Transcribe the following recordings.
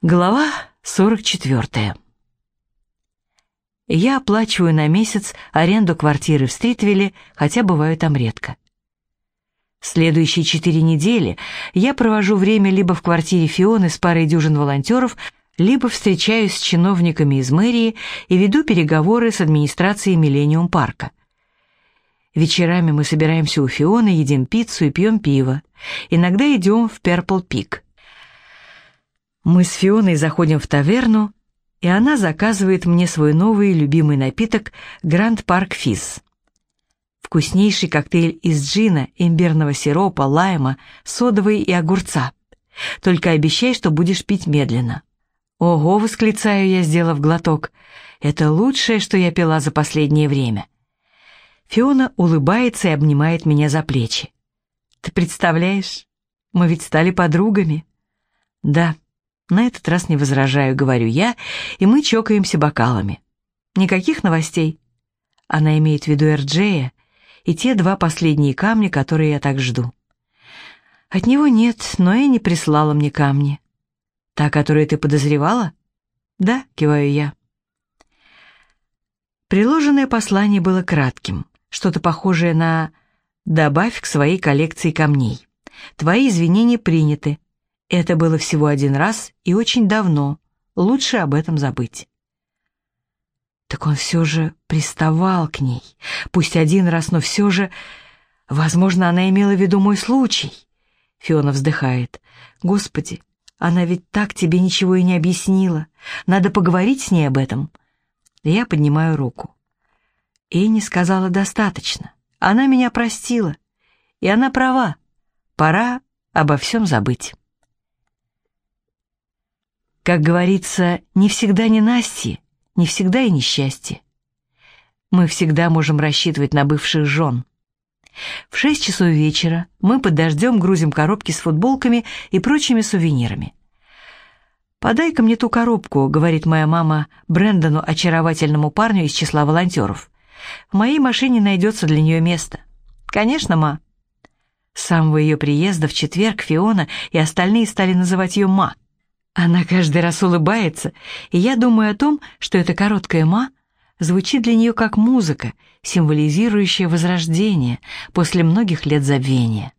Глава 44. Я оплачиваю на месяц аренду квартиры в Стритвилле, хотя бываю там редко. Следующие четыре недели я провожу время либо в квартире Фионы с парой дюжин волонтеров, либо встречаюсь с чиновниками из мэрии и веду переговоры с администрацией Миллениум Парка. Вечерами мы собираемся у Фионы, едим пиццу и пьем пиво. Иногда идем в Перпл Пик. Мы с Фионой заходим в таверну, и она заказывает мне свой новый любимый напиток Гранд Парк Физ. Вкуснейший коктейль из джина, имбирного сиропа, лайма, содовой и огурца. Только обещай, что будешь пить медленно. Ого, восклицаю я, сделав глоток. Это лучшее, что я пила за последнее время. Фиона улыбается и обнимает меня за плечи. Ты представляешь, мы ведь стали подругами. Да, на этот раз не возражаю, говорю я, и мы чокаемся бокалами. Никаких новостей. Она имеет в виду Эрджея и те два последние камня, которые я так жду. От него нет, но и не прислала мне камни. Та, которую ты подозревала? Да, киваю я. Приложенное послание было кратким, что-то похожее на «добавь к своей коллекции камней». Твои извинения приняты. Это было всего один раз и очень давно. Лучше об этом забыть. Так он все же приставал к ней. Пусть один раз, но все же... Возможно, она имела в виду мой случай. Фиона вздыхает. Господи, она ведь так тебе ничего и не объяснила. Надо поговорить с ней об этом. Я поднимаю руку. Энни сказала достаточно. Она меня простила. И она права. Пора обо всем забыть. Как говорится, не всегда ненастье, не всегда и несчастье. Мы всегда можем рассчитывать на бывших жен. В шесть часов вечера мы под дождем грузим коробки с футболками и прочими сувенирами. «Подай-ка мне ту коробку», — говорит моя мама Брэндону, очаровательному парню из числа волонтеров. «В моей машине найдется для нее место». «Конечно, ма». С самого ее приезда в четверг Фиона и остальные стали называть ее «ма». Она каждый раз улыбается, и я думаю о том, что эта короткая «ма» звучит для нее как музыка, символизирующая возрождение после многих лет забвения.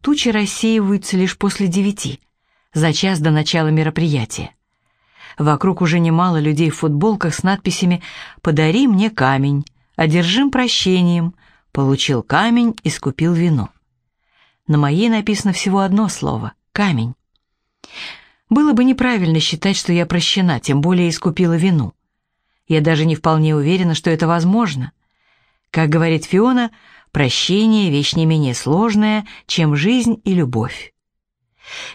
Тучи рассеиваются лишь после девяти, за час до начала мероприятия. Вокруг уже немало людей в футболках с надписями «Подари мне камень», «Одержим прощением», «Получил камень и скупил вино». На моей написано всего одно слово «камень». Было бы неправильно считать, что я прощена, тем более искупила вину. Я даже не вполне уверена, что это возможно. Как говорит Фиона, прощение — вещь не менее сложная, чем жизнь и любовь.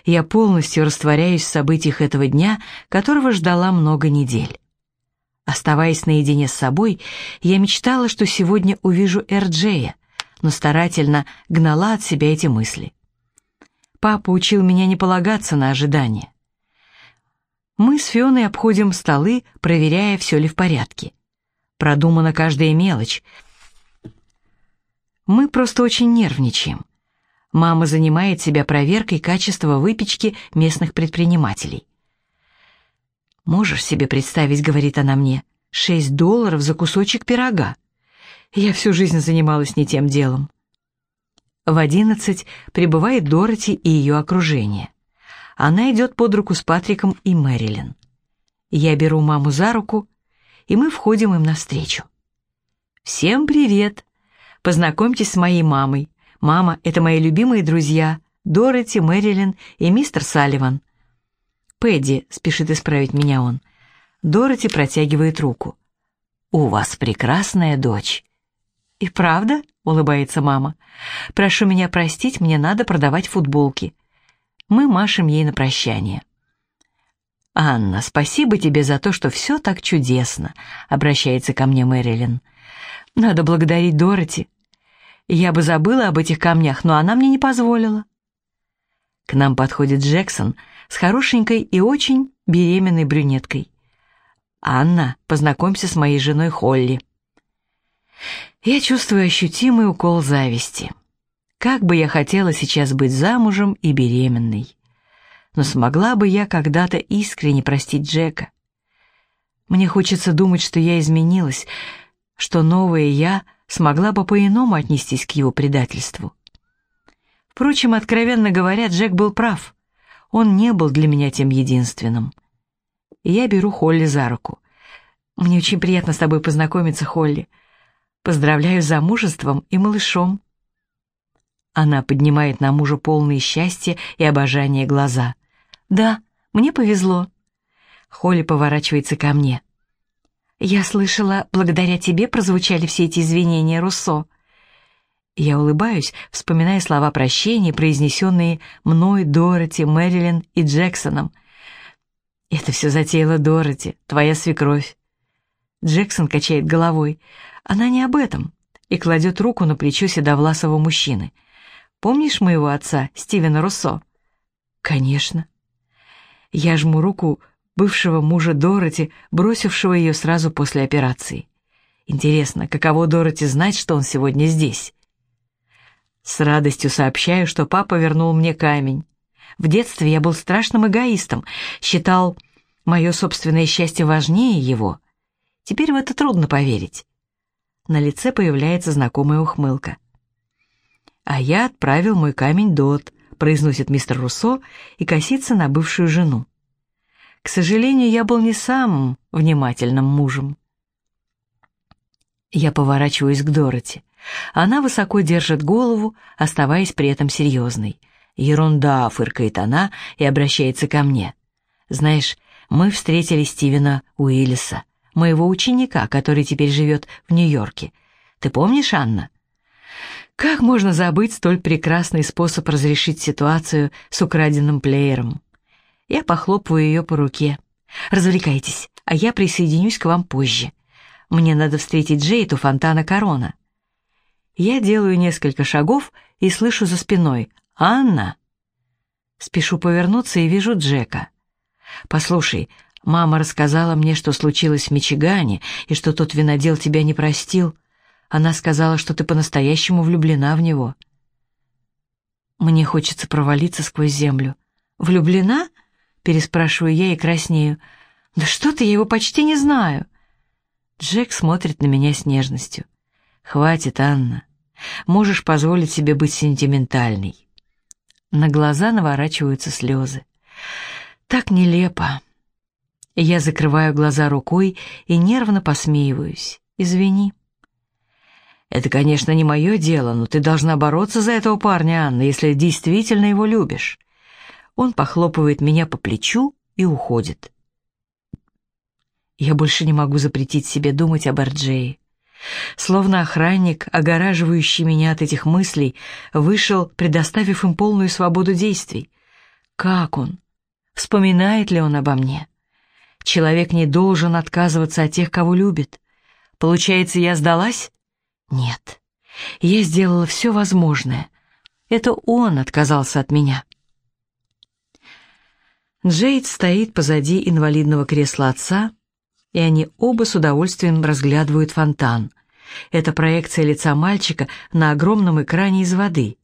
Я полностью растворяюсь в событиях этого дня, которого ждала много недель. Оставаясь наедине с собой, я мечтала, что сегодня увижу Эрджея, но старательно гнала от себя эти мысли. Папа учил меня не полагаться на ожидания. Мы с Фионой обходим столы, проверяя, все ли в порядке. Продумана каждая мелочь. Мы просто очень нервничаем. Мама занимает себя проверкой качества выпечки местных предпринимателей. «Можешь себе представить, — говорит она мне, — шесть долларов за кусочек пирога. Я всю жизнь занималась не тем делом». В одиннадцать прибывает Дороти и ее окружение. Она идет под руку с Патриком и Мэрилин. Я беру маму за руку, и мы входим им навстречу. «Всем привет! Познакомьтесь с моей мамой. Мама — это мои любимые друзья, Дороти, Мэрилин и мистер Салливан». «Пэдди», — спешит исправить меня он. Дороти протягивает руку. «У вас прекрасная дочь». «И правда?» — улыбается мама. «Прошу меня простить, мне надо продавать футболки. Мы машем ей на прощание. «Анна, спасибо тебе за то, что все так чудесно», — обращается ко мне Мэрилин. «Надо благодарить Дороти. Я бы забыла об этих камнях, но она мне не позволила». К нам подходит Джексон с хорошенькой и очень беременной брюнеткой. «Анна, познакомься с моей женой Холли». Я чувствую ощутимый укол зависти. Как бы я хотела сейчас быть замужем и беременной. но смогла бы я когда-то искренне простить Джека? Мне хочется думать, что я изменилась, что новая я смогла бы по-иному отнестись к его предательству. Впрочем, откровенно говоря, Джек был прав. Он не был для меня тем единственным. Я беру Холли за руку. «Мне очень приятно с тобой познакомиться, Холли. Поздравляю с замужеством и малышом». Она поднимает на мужа полные счастья и обожания глаза. «Да, мне повезло». Холли поворачивается ко мне. «Я слышала, благодаря тебе прозвучали все эти извинения Руссо». Я улыбаюсь, вспоминая слова прощения, произнесенные мной, Дороти, Мэрилин и Джексоном. «Это все затеяла Дороти, твоя свекровь». Джексон качает головой. «Она не об этом» и кладет руку на плечо седовласого мужчины. «Помнишь моего отца, Стивена Руссо?» «Конечно». Я жму руку бывшего мужа Дороти, бросившего ее сразу после операции. Интересно, каково Дороти знать, что он сегодня здесь? С радостью сообщаю, что папа вернул мне камень. В детстве я был страшным эгоистом, считал мое собственное счастье важнее его. Теперь в это трудно поверить. На лице появляется знакомая ухмылка. «А я отправил мой камень Дот», — произносит мистер Руссо и косится на бывшую жену. К сожалению, я был не самым внимательным мужем. Я поворачиваюсь к Дороти. Она высоко держит голову, оставаясь при этом серьезной. «Ерунда», — фыркает она и обращается ко мне. «Знаешь, мы встретили Стивена Уиллиса, моего ученика, который теперь живет в Нью-Йорке. Ты помнишь, Анна?» Как можно забыть столь прекрасный способ разрешить ситуацию с украденным плеером? Я похлопываю ее по руке. «Развлекайтесь, а я присоединюсь к вам позже. Мне надо встретить Джейд у фонтана Корона». Я делаю несколько шагов и слышу за спиной «Анна!». Спешу повернуться и вижу Джека. «Послушай, мама рассказала мне, что случилось в Мичигане, и что тот винодел тебя не простил. Она сказала, что ты по-настоящему влюблена в него». Мне хочется провалиться сквозь землю. «Влюблена?» Переспрашиваю я и краснею. «Да что ты, я его почти не знаю!» Джек смотрит на меня с нежностью. «Хватит, Анна. Можешь позволить себе быть сентиментальной». На глаза наворачиваются слезы. Так нелепо. Я закрываю глаза рукой и нервно посмеиваюсь. «Извини». «Это, конечно, не мое дело, но ты должна бороться за этого парня, Анна, если действительно его любишь. Он похлопывает меня по плечу и уходит. Я больше не могу запретить себе думать об Арджее. Словно охранник, огораживающий меня от этих мыслей, вышел, предоставив им полную свободу действий. Как он? Вспоминает ли он обо мне? Человек не должен отказываться от тех, кого любит. Получается, я сдалась? Нет. Я сделала все возможное. Это он отказался от меня. Джейд стоит позади инвалидного кресла отца, и они оба с удовольствием разглядывают фонтан. Это проекция лица мальчика на огромном экране из воды.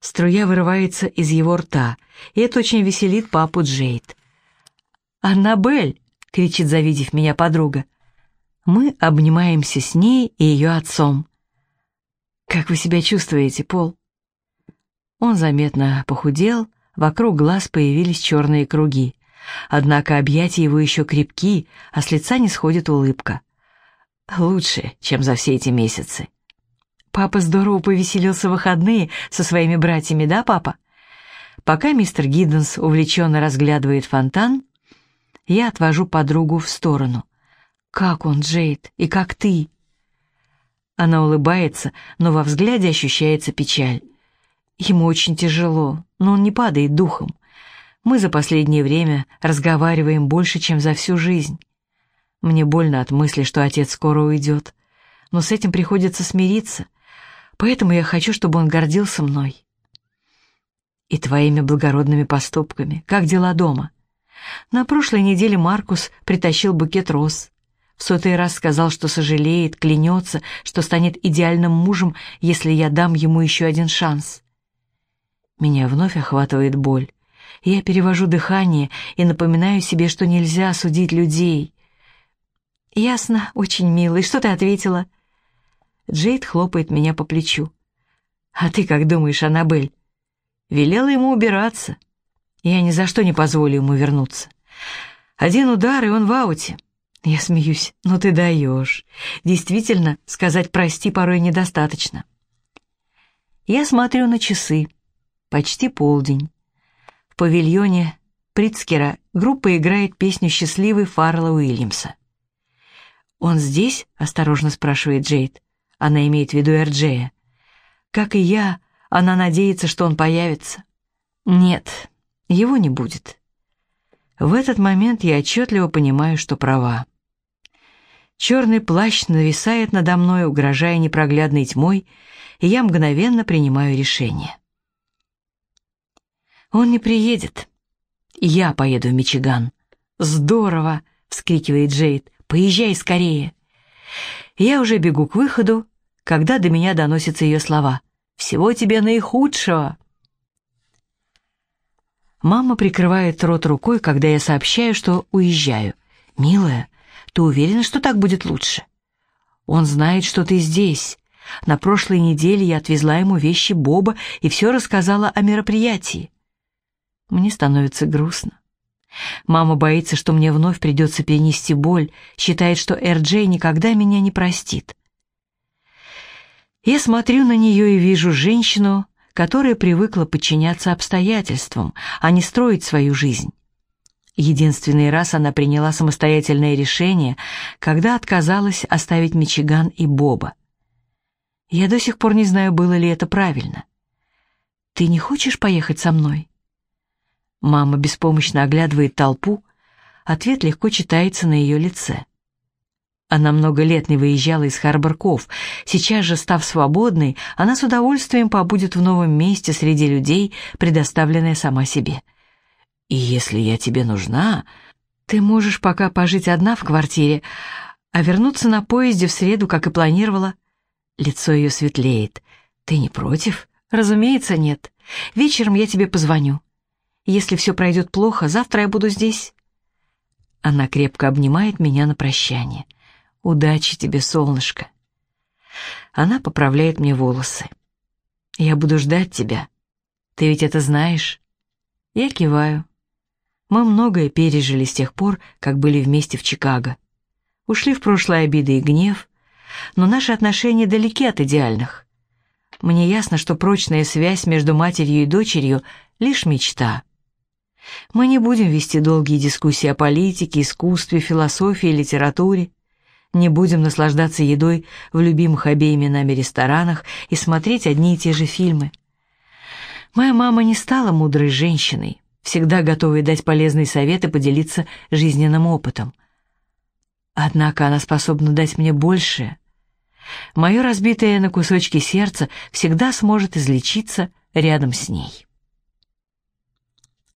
Струя вырывается из его рта, и это очень веселит папу Джейд. «Аннабель!» — кричит, завидев меня подруга. Мы обнимаемся с ней и ее отцом. «Как вы себя чувствуете, Пол?» Он заметно похудел, Вокруг глаз появились черные круги. Однако объятия его еще крепки, а с лица не сходит улыбка. Лучше, чем за все эти месяцы. Папа здорово повеселился в выходные со своими братьями, да, папа? Пока мистер Гидденс увлеченно разглядывает фонтан, я отвожу подругу в сторону. «Как он, Джейд, и как ты?» Она улыбается, но во взгляде ощущается печаль. Ему очень тяжело, но он не падает духом. Мы за последнее время разговариваем больше, чем за всю жизнь. Мне больно от мысли, что отец скоро уйдет, но с этим приходится смириться, поэтому я хочу, чтобы он гордился мной. И твоими благородными поступками. Как дела дома? На прошлой неделе Маркус притащил букет роз. В сотый раз сказал, что сожалеет, клянется, что станет идеальным мужем, если я дам ему еще один шанс. Меня вновь охватывает боль. Я перевожу дыхание и напоминаю себе, что нельзя судить людей. «Ясно, очень милый. Что ты ответила?» Джейд хлопает меня по плечу. «А ты как думаешь, Аннабель?» Велела ему убираться. Я ни за что не позволю ему вернуться. Один удар, и он в ауте. Я смеюсь. «Ну ты даешь. Действительно, сказать «прости» порой недостаточно». Я смотрю на часы. Почти полдень. В павильоне Прицкера группа играет песню «Счастливый» Фаррелла Уильямса. «Он здесь?» — осторожно спрашивает Джейд. Она имеет в виду Эрджея. Как и я, она надеется, что он появится. Нет, его не будет. В этот момент я отчетливо понимаю, что права. Черный плащ нависает надо мной, угрожая непроглядной тьмой, и я мгновенно принимаю решение. Он не приедет. Я поеду в Мичиган. Здорово, вскрикивает Джейд. Поезжай скорее. Я уже бегу к выходу, когда до меня доносятся ее слова. «Всего тебе наихудшего!» Мама прикрывает рот рукой, когда я сообщаю, что уезжаю. «Милая, ты уверена, что так будет лучше?» «Он знает, что ты здесь. На прошлой неделе я отвезла ему вещи Боба и все рассказала о мероприятии». Мне становится грустно. Мама боится, что мне вновь придется перенести боль, считает, что Эр-Джей никогда меня не простит. Я смотрю на нее и вижу женщину, которая привыкла подчиняться обстоятельствам, а не строить свою жизнь. Единственный раз она приняла самостоятельное решение, когда отказалась оставить Мичиган и Боба. Я до сих пор не знаю, было ли это правильно. «Ты не хочешь поехать со мной?» Мама беспомощно оглядывает толпу, ответ легко читается на ее лице. Она много лет не выезжала из Харборков. Сейчас же, став свободной, она с удовольствием побудет в новом месте среди людей, предоставленная сама себе. И если я тебе нужна, ты можешь пока пожить одна в квартире, а вернуться на поезде в среду, как и планировала. Лицо ее светлеет. Ты не против? Разумеется, нет. Вечером я тебе позвоню. Если все пройдет плохо, завтра я буду здесь. Она крепко обнимает меня на прощание. Удачи тебе, солнышко. Она поправляет мне волосы. Я буду ждать тебя. Ты ведь это знаешь? Я киваю. Мы многое пережили с тех пор, как были вместе в Чикаго. Ушли в прошлое обиды и гнев, но наши отношения далеки от идеальных. Мне ясно, что прочная связь между матерью и дочерью — лишь мечта. Мы не будем вести долгие дискуссии о политике, искусстве, философии, литературе не будем наслаждаться едой в любимых обеими нами ресторанах и смотреть одни и те же фильмы. Моя мама не стала мудрой женщиной, всегда готовой дать полезный совет и поделиться жизненным опытом. Однако она способна дать мне большее. Мое разбитое на кусочки сердце всегда сможет излечиться рядом с ней.